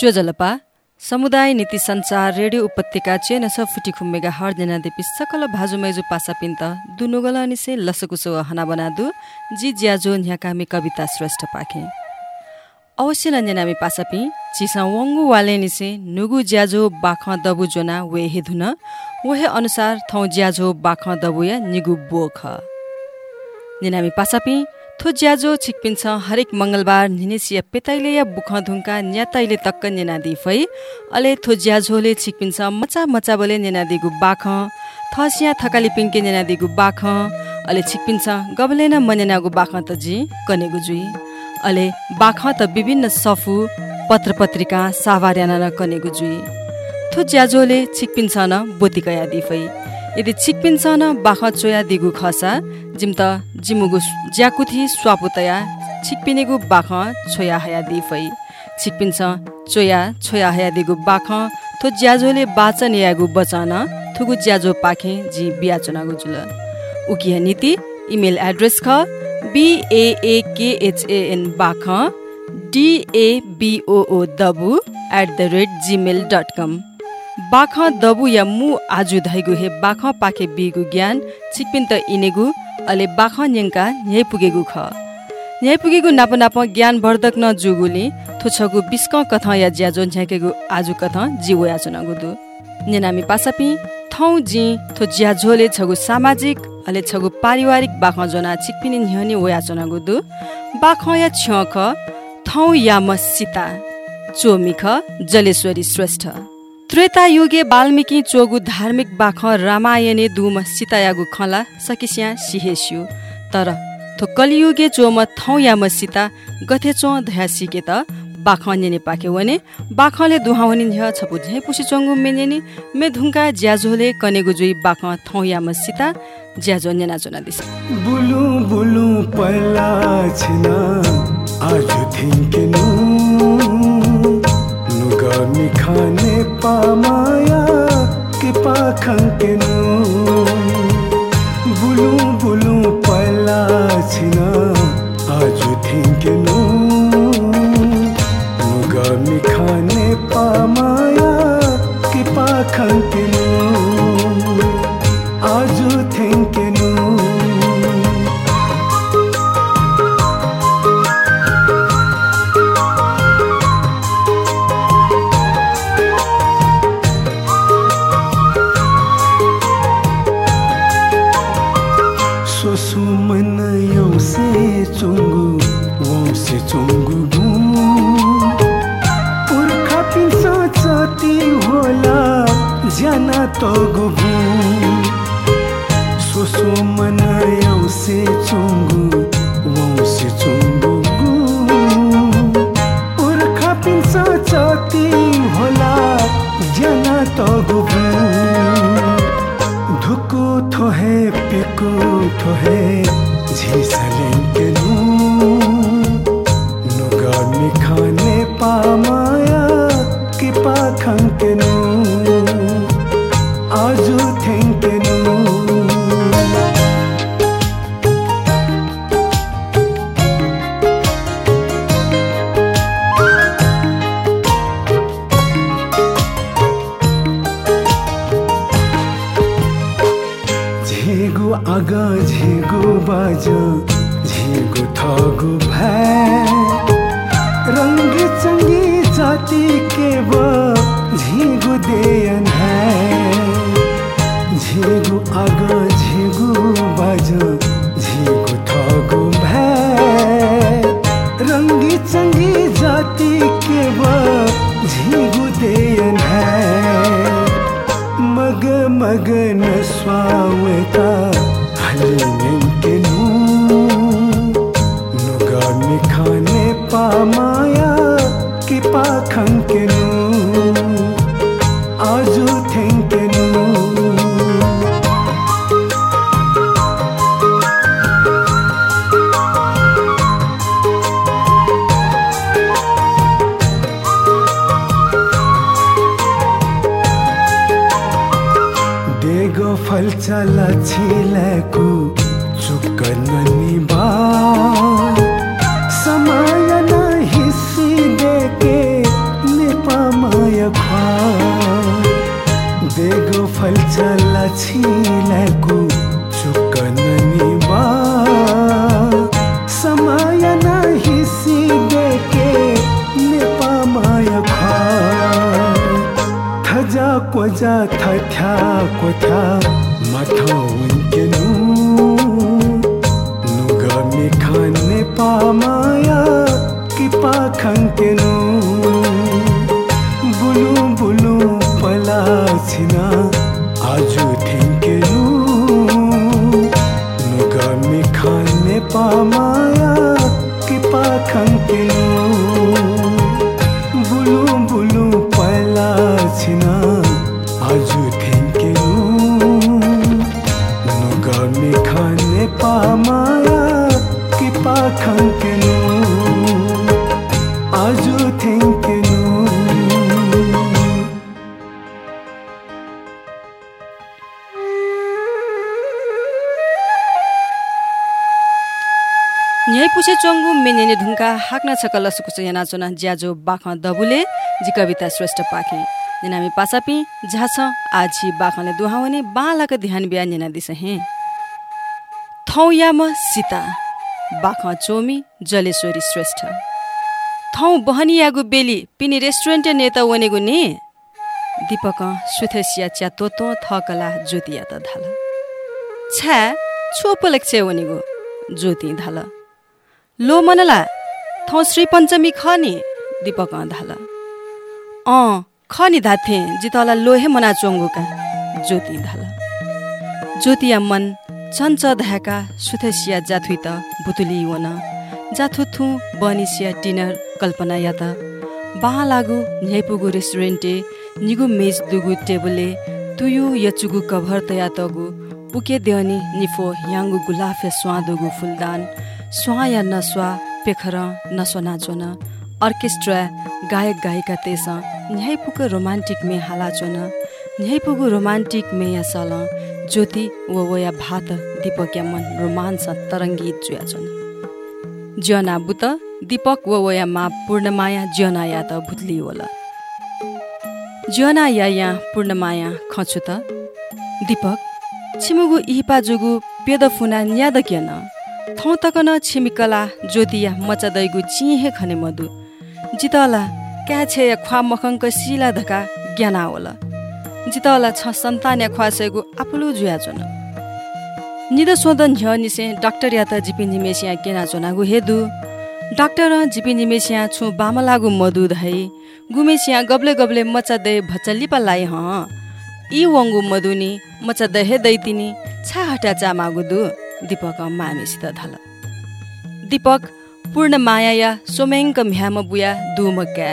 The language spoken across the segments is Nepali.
जो जलपा समुदाय नीति संचार रेडियो उपत्यका चेन स फुटी खुम्मेगा हर जना देपी सकल भाजु मैजु पासा पिन्त दुनुगल निसे लसकुसो हना बनादु जी ज्याजो न्याकामी कविता श्रेष्ठ पाखे। अवश्य लन्जनामी पासापि चिसा वङ्गु वाले निसे नुगु ज्याजो बाख दबु जोना वे हेधुन वहे अनुसार थौ ज्याजो बाख दबुया निगु बोख। निनामी पासापि थो ज्याजो छिकपिन्छ हरेक मङ्गलबार निनेसिया पेताइले या बुख धुङ्का न्याताइले तक्क नेनादी फै अले थो ज्याझोले छिकपिन्छ मचा मचा बोले नेनादिगु बाख थसिया थकाली पिङ्के नेनादिगु बाख अले छिकपिन्छ गबले न मनेनागु बाख त जी कनेगु जुई अले बाख त विभिन्न सफु पत्र पत्रिका सावार्याना न कनेगु जुई। थो ज्याझोले छिकपिन्छ न बोतिकया दिफै यदि छिकपिन्छ न बाख चोया दिगु खसा जिम त जिमुगु ज्याकुथि स्वापुतया छिकपिनेगु बाख छोया हया दिफै। छिकपिन्छ चोया छोया हया दिगु बाख थो ज्याजोले बाचन यागु बचान थुगु ज्याजो पाखे जी बियाचनागु जुल उकिया नीति इमेल एड्रेस ख बिएएकेएचएन बाख DABOO दबु at the rate Gmail dot com बाख दबु या मु आजु धैगु हे बाख पाखे बिगु ज्ञान छिकपिन त इनेगु अले बाख न्यङका न्याय पुगेगु ख। न्याय पुगेगु नाप नाप ज्ञान वर्धक न जुगुली थुछगु बिस्क कथ या ज्याजो झ्याकेगु आजु कथ जिवो याचना दु नेनामी पासापि थौ जि थो ज्याझोले छगु सामाजिक अले छगु पारिवारिक बाख जना छिकपिनी न्ह्यनी वो याचना दु बाख या छख थौ या म सीता चोमिख जलेश्वरी श्रेष्ठ। त्रेता युगे वाल्मिकी चोगु धार्मिक बाख रामायणे दुम सीतायागु खला सकिस्या सिहेस्यु। तर थो कलियुगे चोम थौ याम सीता गथे चो धया सिके त बाख नेने पाके वने बाखले दुहावनी झ छपु झे पुसी चोंगु मेनेनी मे धुंका ज्याझोले कनेगु जुई बाख थौ याम सीता ज्याझो नेना चोना दिस। बुलु बुलु पला छिना आज थिंकेनु नुगा खाने पामाया के पाखंकेनु बुलु बुलु पला छिना बाजा झेगु थगु फल चल छिलेको चुक नि समय नहिसी देखे नेपाय खुवा देखो फल चल छिलेको था माथा उनकेनु नुगा मे खाने पामाया कि पाखंकेनु खाने खाने पामाया कि पाखंकेनु आजु न्याय पुछे चङ्गु मेनेने ढुङ्गा हाक्न छकल सुकुच याना चोना ज्याजो बाख दबुले जी कविता श्रेष्ठ पाखे। निनामी पासापी झाछ आजी बाखले दुहाउने बालाक ध्यान बिहा निना दिस हे थौ याम सीता बाख चोमी जलेश्वरी श्रेष्ठ। थौ बहनी यागु बेली पिनी रेस्टुरेन्ट नेता वनेगु ने? दीपक सुथेसिया च्या तोतो थकला ज्योतिया त धाल। छ्या छोपलक्ष्य वनेगु ज्योति धाल। लो मनला थौ श्री पञ्चमी ख नि दीपक धाल। अँ ख नि धाथे जितला लोहे मना चोङ्गुका ज्योति धाल। ज्योतिया मन चञ्च धाका सुथेसिया जाथुइ त बुतुली वन। जाथुथु बनिसिया डिनर कल्पना या त बाहा लागु न्याइपुगु रेस्टुरेन्टे निगु मेज दुगु टेबुले तुयु यचुगु कभर तया तगु पुके देवनी निफो याङ्गु गुलाफे स्वादुगु फुलदान। स्वा या नस्वा पेखर नस्वा नाचोन अर्केस्ट्रा गायक गायिका तेस न्याइपुग रोमान्टिक मे हालाचोन न्याइपुगु रोमान्टिक मे या सल ज्योति व वया भात दीपक या मन रोमान्स तरङ्गित जुयाचोन ज्यना बुत दीपक व वया मा पूर्णमाया ज्यना या त भुत्ली होला ज्यना या या पूर्णमाया खछु त। दीपक छिमुगु इहिपा जुगु पेद फुना न्याद केन थौ तकन छिमिकला ज्योतिया मचादैगु चिहे खने मधु। जितला क्या छे या ख्वा मखङ्क सिला धका ज्ञाना होला जितला छ सन्तान या ख्वासेगु आपुलु जुया चोन निद सोदन झ्य निसे डाक्टर या त जिपि निमेसिया केना चोनागु हेदु। डाक्टर जिपि निमेसिया छु बामा लागु मधु धै। गुमेसिया गब्ले गब्ले मचा दे भच्चा लिपा लाई ह। इ वङ्गु मधुनी मचा दहे दैतिनी छा हटा चा मागुदु। दीपक मामेसित धल। दीपक पूर्ण माया या सोमेङ्क म्याम बुया दुम क्या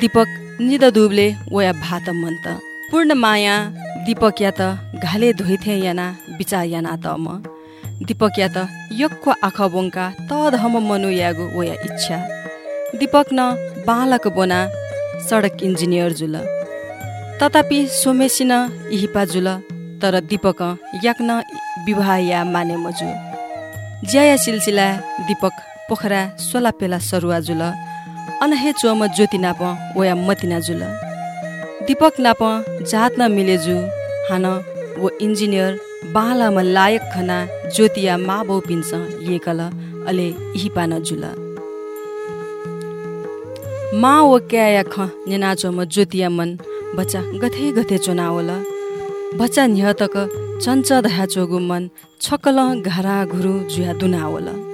दीपक निद दुबले वया भात मन्त। पूर्ण माया दीपक या त घाले धोइथे याना बिचा याना त म। दीपक या त यक्को आख बोङ्का हम मनु यागु वया इच्छा। दीपक न बालक बोना सडक इन्जिनियर जुल। तथापि सोमेसिन इहिपा जुल तर दीपक याक्न विवाह या माने मजु। ज्याया सिलसिला दीपक पोखरा सोला पेला सरुवा जुल। अनहे चोम ज्योति नाप वया मतिना जुल। दीपक नाप जात न मिलेजु हान वो इंजिनियर बालामा लायक खना ज्योतिया मा बौ पिन्छ येकल अले इहिपा जुल। मा वो क्या या ख नेनाचो म ज्योतिया मन। बच्चा गथे गथे चुनावल। बच्चा न्यतक चञ्च दहा चोगु मन। छकल घरा घुरु जुया दुनावल।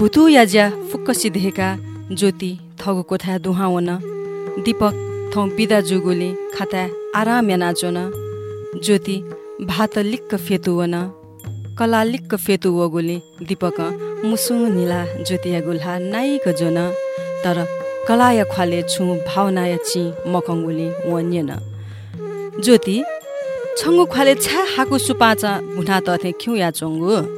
भुतु या ज्या फुक्क सिधेका ज्योति थगु कोठा दुहावन दीपक थौ बिदा जुगुले खाता आराम या नाचोन ज्योति भात लिक्क फेतुवन। कला लिक्क फेतु वगुले दीपक मुसु निला ज्योतिया गुल्हा नाइक जोन। तर कला या ख्वाले छु भावना या ची मकङ्गुले वन्यन ज्योति छङ्गु ख्वाले छा हाकु सुपाचा भुना तथे खिउ या चोङ्गु?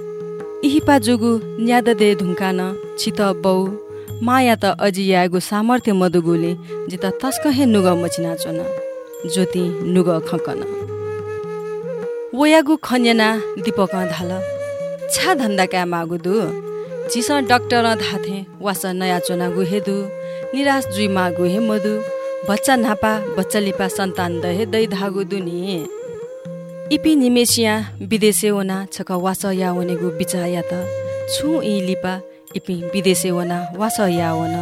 इहिपा जुगु न्याद दे ढुङ्कान छित बौ माया त अझी यागु सामर्थ्य मधुगुले जित तस्कहे नुग मचिना चोन ज्योति नुग खकन। वयागु खन्यना दीपक धाल छा धन्दा क्या मागुदु चिस डक्टर धाथे वास नयाँ चोनागु हेदु निराश जुइ मागु हे मधु बच्चा नापा बच्चा लिपा सन्तान दहे दै धागु दुनी इपि निमेसिया विदेशे वना छक वास या वनेगु बिचा या त छु इ लिपा इपि विदेशे वना वास वन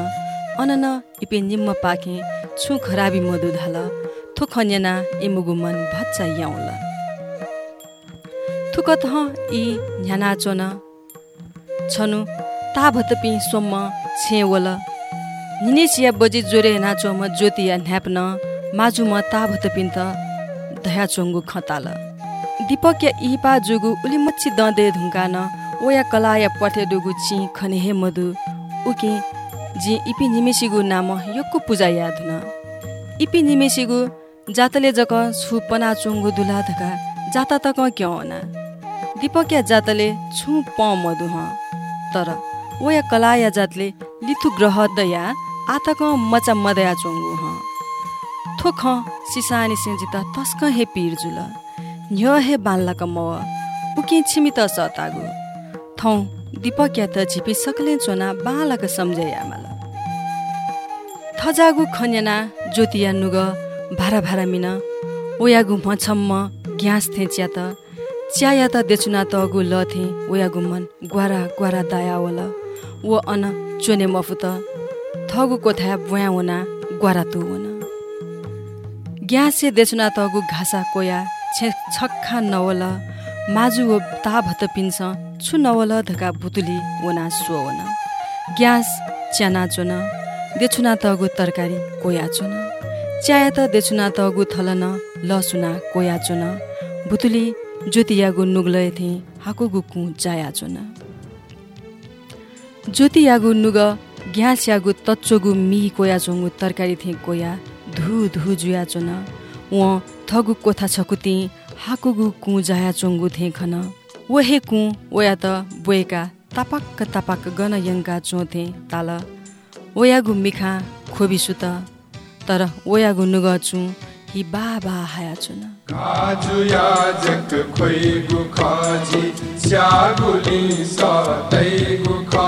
अनन इपि निम्म पाके छु खराबी मधु धाल थु खन्यना इमुगु मन भच्चा याउला थुकत इ न्याना चोन छनु ताभतपि सोम्म छेवल निनेसिया बजी जोरे नाचो म ज्योतिया न्याप्न त दया चोङ्गु खताल दीपक या इपा जुगु उली मच्छी दँदे धुङ्कान ओया कला या पठे डुगु ची खने हे मधु। उके जी इपि निमेसिगु नाम यक्को पूजा याद हुन इपि निमेसिगु जातले जक छु पना चोङ्गु दुला धका जाता तक क्याउना दिपक्या जातले छु प मधु ह। तर ओया कलाया जातले लिथु ग्रह दया आतक मचा मदया चोङ्गु ह। थोख सिसानी सिंजित तस्क हे पिर जुल न्य हे बाल्लाक मव उके छिमी त सतागु। थौ दिपक्या त झिपी सकले चोना बालक सम्झे आमाल थजागु खन्याना ज्योतिया नुग भारा भारा मिन ओयागु मछम्म ग्यास थे च्या त च्याया त देचुना त अगु ल थे ओयागु मन ग्वारा ग्वारा दाया वल वो अन चोने मफु त थगु कोथा बुया वना ग्वारा तु वन ग्यासे देचुना त अगु घासा कोया छे छक्खा नवल माजु ता भत पिन्स छु नवल धका भुतुली वना सुवन। ग्यास च्याना चोन देचुना त अगु तरकारी कोया चोन। च्याया त देचुना त अगु थलन लसुना कोया चोन। भुतुली ज्योतियागु नुग्लय थिए हाकुगु कु जाया चोन। ज्योतियागु नुग ग्यास यागु तच्चोगु मी कोया चोङ्गु तरकारी थिए कोया धु धु जुया चोन। व थगु कोथा छकुति हाकुगु कु जाया चोङ्गु थिए खन वहे कु वया त बोएका तापाक्क तापाक गन यङ्का चोथे ताल। ओयागु मिखा खोबी सुत तर ओयागु नुग चु हि बा बा हाया चुन काजु याजक खोइगु खाजी स्यागुली सतैगु खा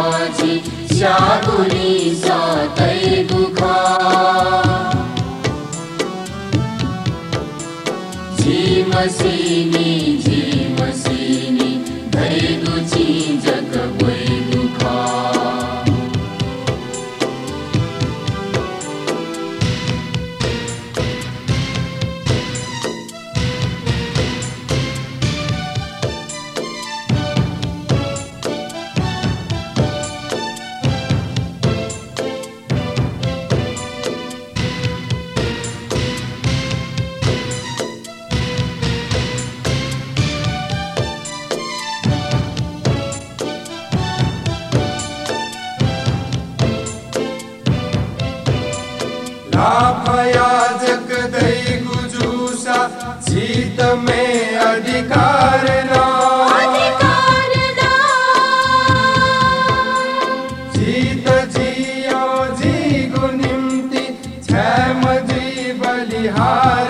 माझी शागुरी सातै दुखा। जीमसी क्षम जी बलिहार ना बलिहार